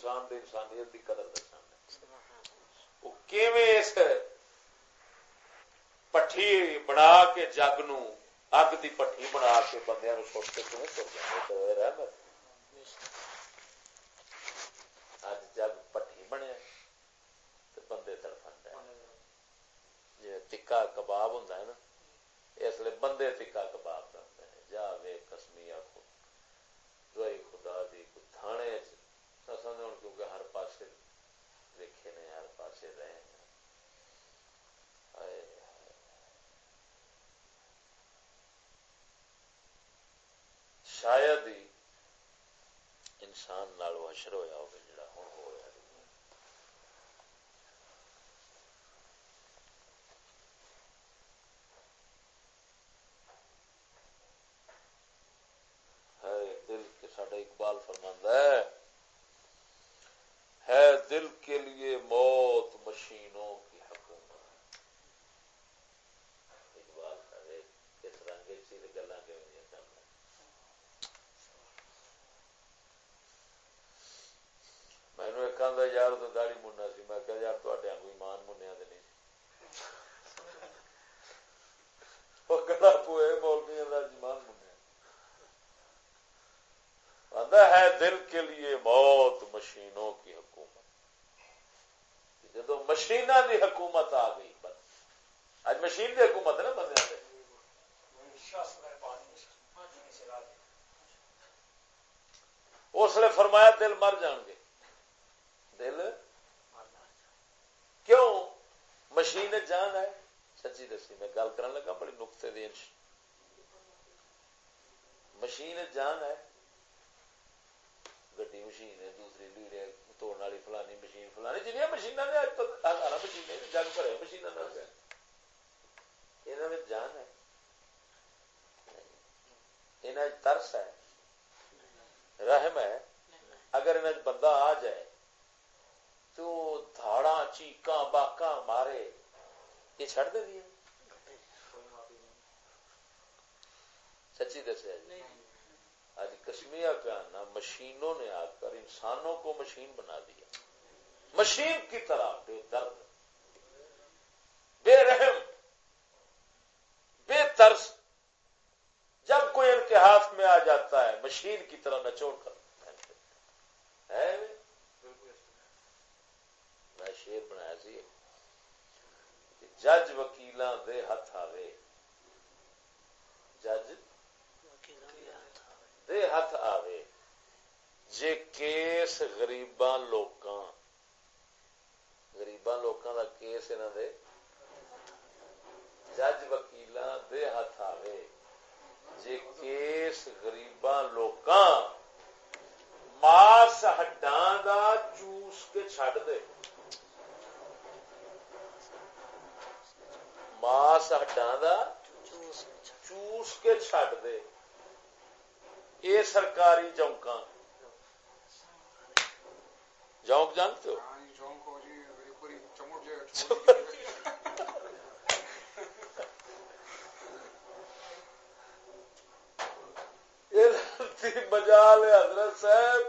انسان دے انسانیت کی قدر دسا وہ اس پٹھی بنا کے جگ نو اگ دی پٹھی بنا کے بندے سوچ کے کیوں سوچ جائے اج جگ پٹھی بنے بندے تڑفن جی تکا کباب ہوں نا اس لیے بندے تکا کباب۔ شاید ہی انسان نال حشر ہویا ہوگا جڑا ہوں ہو رہا ہے۔ دل کے ساڈا اقبال فرماندہ ہے۔ ہے دل کے لیے موت مشینوں کی حکومت اقبال کس رنگ گلا کے مینو ایک آدھا یار تو داڑی مننا سی۔ میں کہ یار تے ایمان منیا نہیں گلا پوئے مولویا کا ایمان منیا ہے، دل کے لیے موت مشینوں کی حکومت۔ جدو مشین دی حکومت آ گئی اج مشین دی حکومت ہے نا بندے اس لیے فرمایا دل مر جان گے۔ دل کیوں؟ مشین جان ہے۔ سچی دسی، میں گل کرنے لگا بڑی نقطے دین مشین جان ہے۔ گڈی مشین ہے، دوسری لیڑے توڑنے والی فلانی مشین، فلانی جنیا مشین نے اج تک ہزار مشین جنگ بھرے مشین یہ جان ہے۔ ترس ہے، رحم ہے۔ اگر ان بندہ آ جائے تو دھاڑا چیکا مارے یہ چڑ دے دیا سچی دسیا جی آج کشمیر پہ آنا مشینوں نے آ کر انسانوں کو مشین بنا دیا مشین کی طرح بے درد بے رحم بے ترس جب کوئی ان کے ہاتھ میں آ جاتا ہے مشین کی طرح نچوڑ کر ہے میں شیر بنایا سی جج وکیل دے ہاتھ آوے۔ جج دے ہاتھ آوے۔ جے کیس غریباں لوکاں غریباں لوکاں دا کیس انہاں دے۔ جج وکیلاں دے ہاتھ آوے۔ جے کیس غریباں لوکاں، ماس ہڈاں دا چوس کے چھڈ دے۔ ماس ہڈاں دا چوس کے چھڈ دے اے سرکاری جونکاں جونک جانتے ہو مجال حضرت صاحب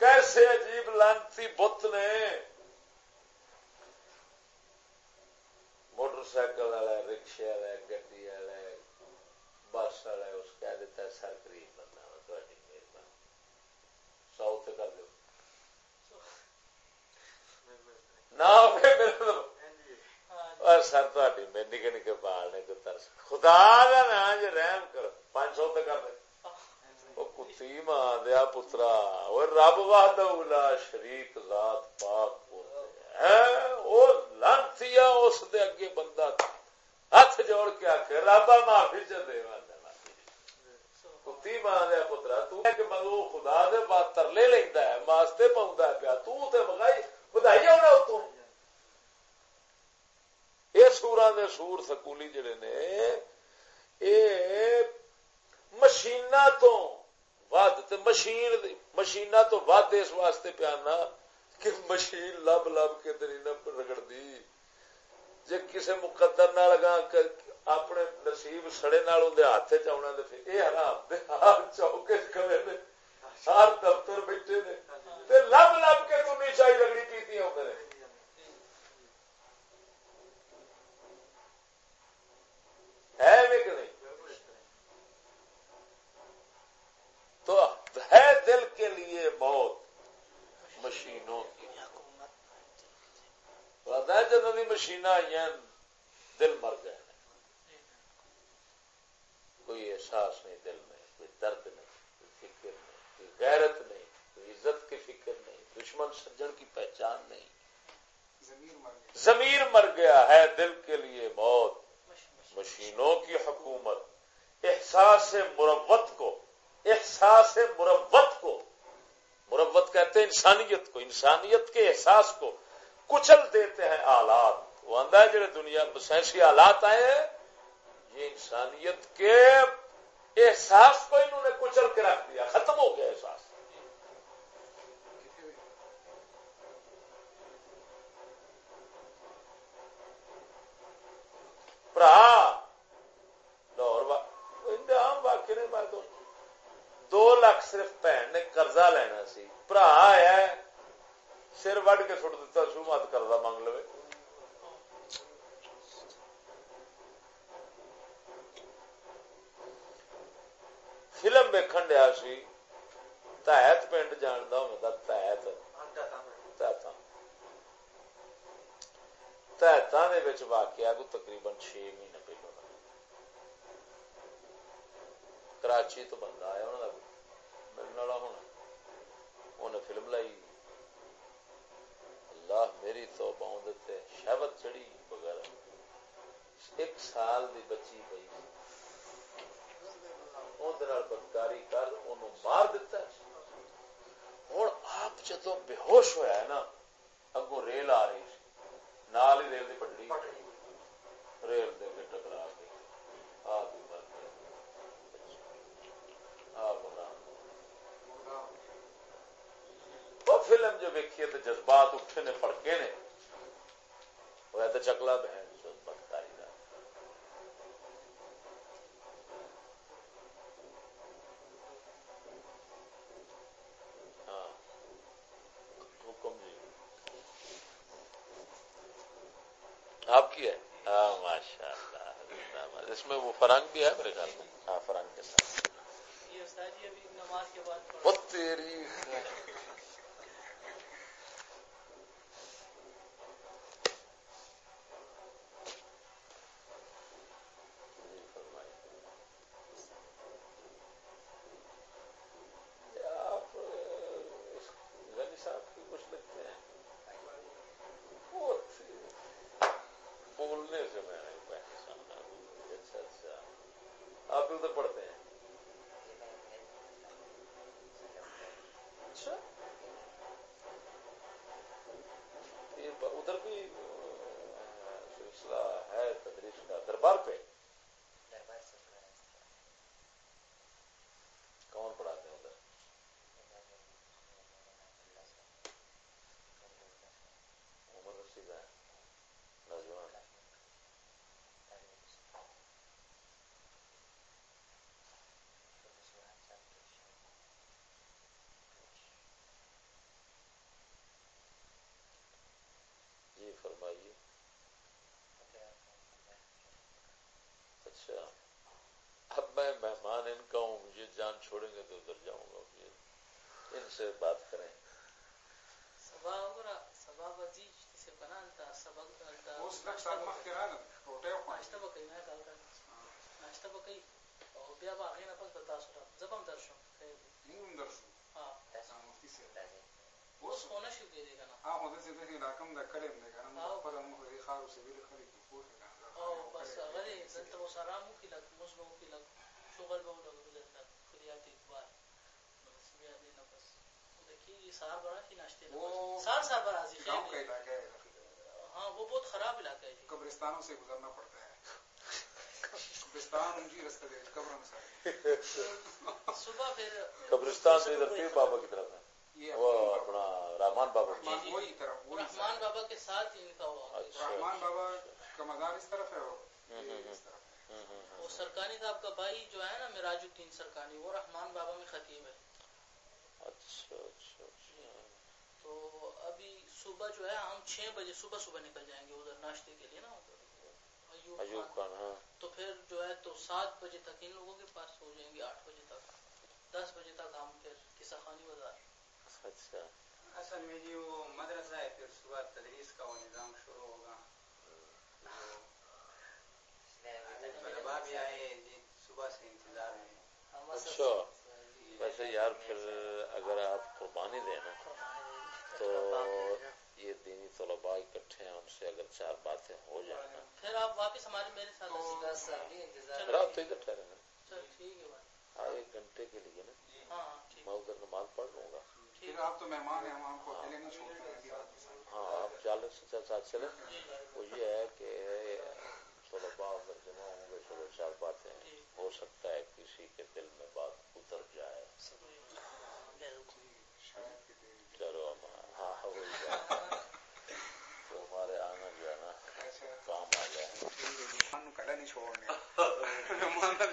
کیسے عجیب لانتی بت نے موٹر سائیکل والا رکشے والا گڈی والا بس والا اس کہہ دیتا ہے سر قریب بندہ مہربانی سو کر دو نہ سر نکے نکے بال نے ترس خدا کا نا جی رحم کر پانچ سو کر دے کتی ماں دیا پترا رب واد شریک ذات پاک لانتی اس دے اگے بندہ ہاتھ جوڑ کے آخ رابا معافی چ دے کتی ماں دیا پترا خدا دے بات ترلے لینا ہے ماستے پاؤں پیا۔ تے مگائی بدائی آنا اتوں یہ سورا دے سور سکولی جڑے نے یہ مشین تو ود مشین تو ود اس واسطے پیانا کہ مشین لب لب کے تری نہ رگڑ دی جی کسی مقدر نہ لگا اپنے نصیب سڑے نال ہاتھ چنا یہ حرام چوکے کلے ہر دفتر بیٹھے نے لب لب کے تم چاہیے لگڑی پیتی ہوتے ہیں ہے کہ نہیں تو ہے دل کے لیے بہت مشینوں کی جدو مشین آئی دل مر گئے کوئی احساس نہیں دل میں کوئی درد نہیں کوئی فکر نہیں کوئی غیرت نہیں کوئی عزت کی فکر نہیں دشمن سجن کی پہچان نہیں۔ زمیر مر گیا ہے دل کے لیے موت۔ مشینوں کی حکومت احساس مروت کو احساس مروت کو۔ مروت کہتے ہیں انسانیت کو انسانیت کے احساس کو۔ کچل دیتے ہیں آلات۔ وہ ہے جڑے دنیا سائنسی آلات آئے ہیں، یہ انسانیت کے احساس کو انہوں نے کچل کے رکھ دیا، ختم ہو گیا احساس۔ دو لاکھ صرف بھن نے قرضہ لینا سی۔ برا آیا سر وڈ کے سٹ دیتا سو مت قرضہ مانگ لو فلم ویکن دیا سی، تحت پنڈ جانتا ہوں تحت۔ تحت واقعہ کو تقریباً چھ مہینے پہلو کراچی تو بندہ آیا انہوں ملنے والا ہونا۔ انہیں فلم لائی۔ اللہ میری تو دیتے شہبت چڑی وغیرہ ایک سال دی بچی پی بدکاری کر مار دیتا ہے۔ ہوں آپ جدو بے ہوش ہوا ہے نا اگو ریل آ رہی نال ہی ریل کی پٹڑی۔ ریل دے کے۔ ٹکرا گئی آپ مر گئے آپ فلم جو ویکھیے تو جذبات اٹھے نے پڑکے نے وہ تو چکلا بہن اس میں وہ فرنگ بھی ہے میرے خیال میں؟ ہاں فرنگ کے ساتھ۔ وہ تیری فرمائیے میں مہمان ان کا ہوں مجھے جان چھوڑیں گے تو ادھر جاؤں گا ان سے بات کریں۔ ہاں۔ سے۔ بھی خلی کی پور ہے او بس غلی زنت و سلام کی لگ مزبو کی لگ شغل بو لگ بزرگ خلیات اکبار بس بیا دے نا بس دیکھیے سار بڑا کی ناشتے سار سار بڑا زی گاؤں کا علاقہ ہے ہاں وہ بہت خراب علاقہ ہے۔ قبرستانوں سے گزرنا پڑتا ہے۔ صبح پھر قبرستان سے ادھر پیر بابا کی طرف ہے۔ وہ اپنا رحمان بابا وہی طرف رحمان بابا کے ساتھ ان کا ہوا اچھا۔ رحمان بابا کا مزار اس طرف ہے وہ سرکانی صاحب کا بھائی جو ہے نا میراج الدین سرکانی وہ رحمان بابا میں خطیب ہے۔ اچھا اچھا اچھا۔ صبح جو ہے ہم چھ بجے صبح صبح نکل جائیں گے ادھر ناشتے کے لیے نا۔ ایوب خان۔ ہاں۔ تو پھر جو ہے تو سات بجے تک ان لوگوں کے پاس ہو جائیں گے آٹھ بجے تک۔ دس بجے تک ہم پھر قصہ خانی بازار۔ اچھا۔ اصل میں جی وہ مدرسہ ہے پھر صبح تدریس کا وہ نظام شروع ہوگا۔ طلبا بھی آئے جی صبح سے انتظار میں اچھا۔ ویسے یار پھر اگر آپ قربانی دیں نا تو یہ دینی طلباء اکٹھے ہیں ان سے اگر چار باتیں ہو جائیں گا پھر آپ واپس ہمارے میرے ساتھ آپ تو ادھر ٹھہرے ہاں ایک گھنٹے کے لیے نا۔ جی، ہاں، ہاں، میں ادھر نماز پڑھ لوں گا۔ ہاں آپ چالیس سے چار ساتھ چلے جی وہ یہ ہے کہ طلباء اگر جمع ہوں گے چلو چار باتیں جی۔ ہو سکتا ہے کسی کے دل میں بات اتر جائے۔ چلو ہمارا ہاں وہی تو ہمارے آنا جانا کام آ جائے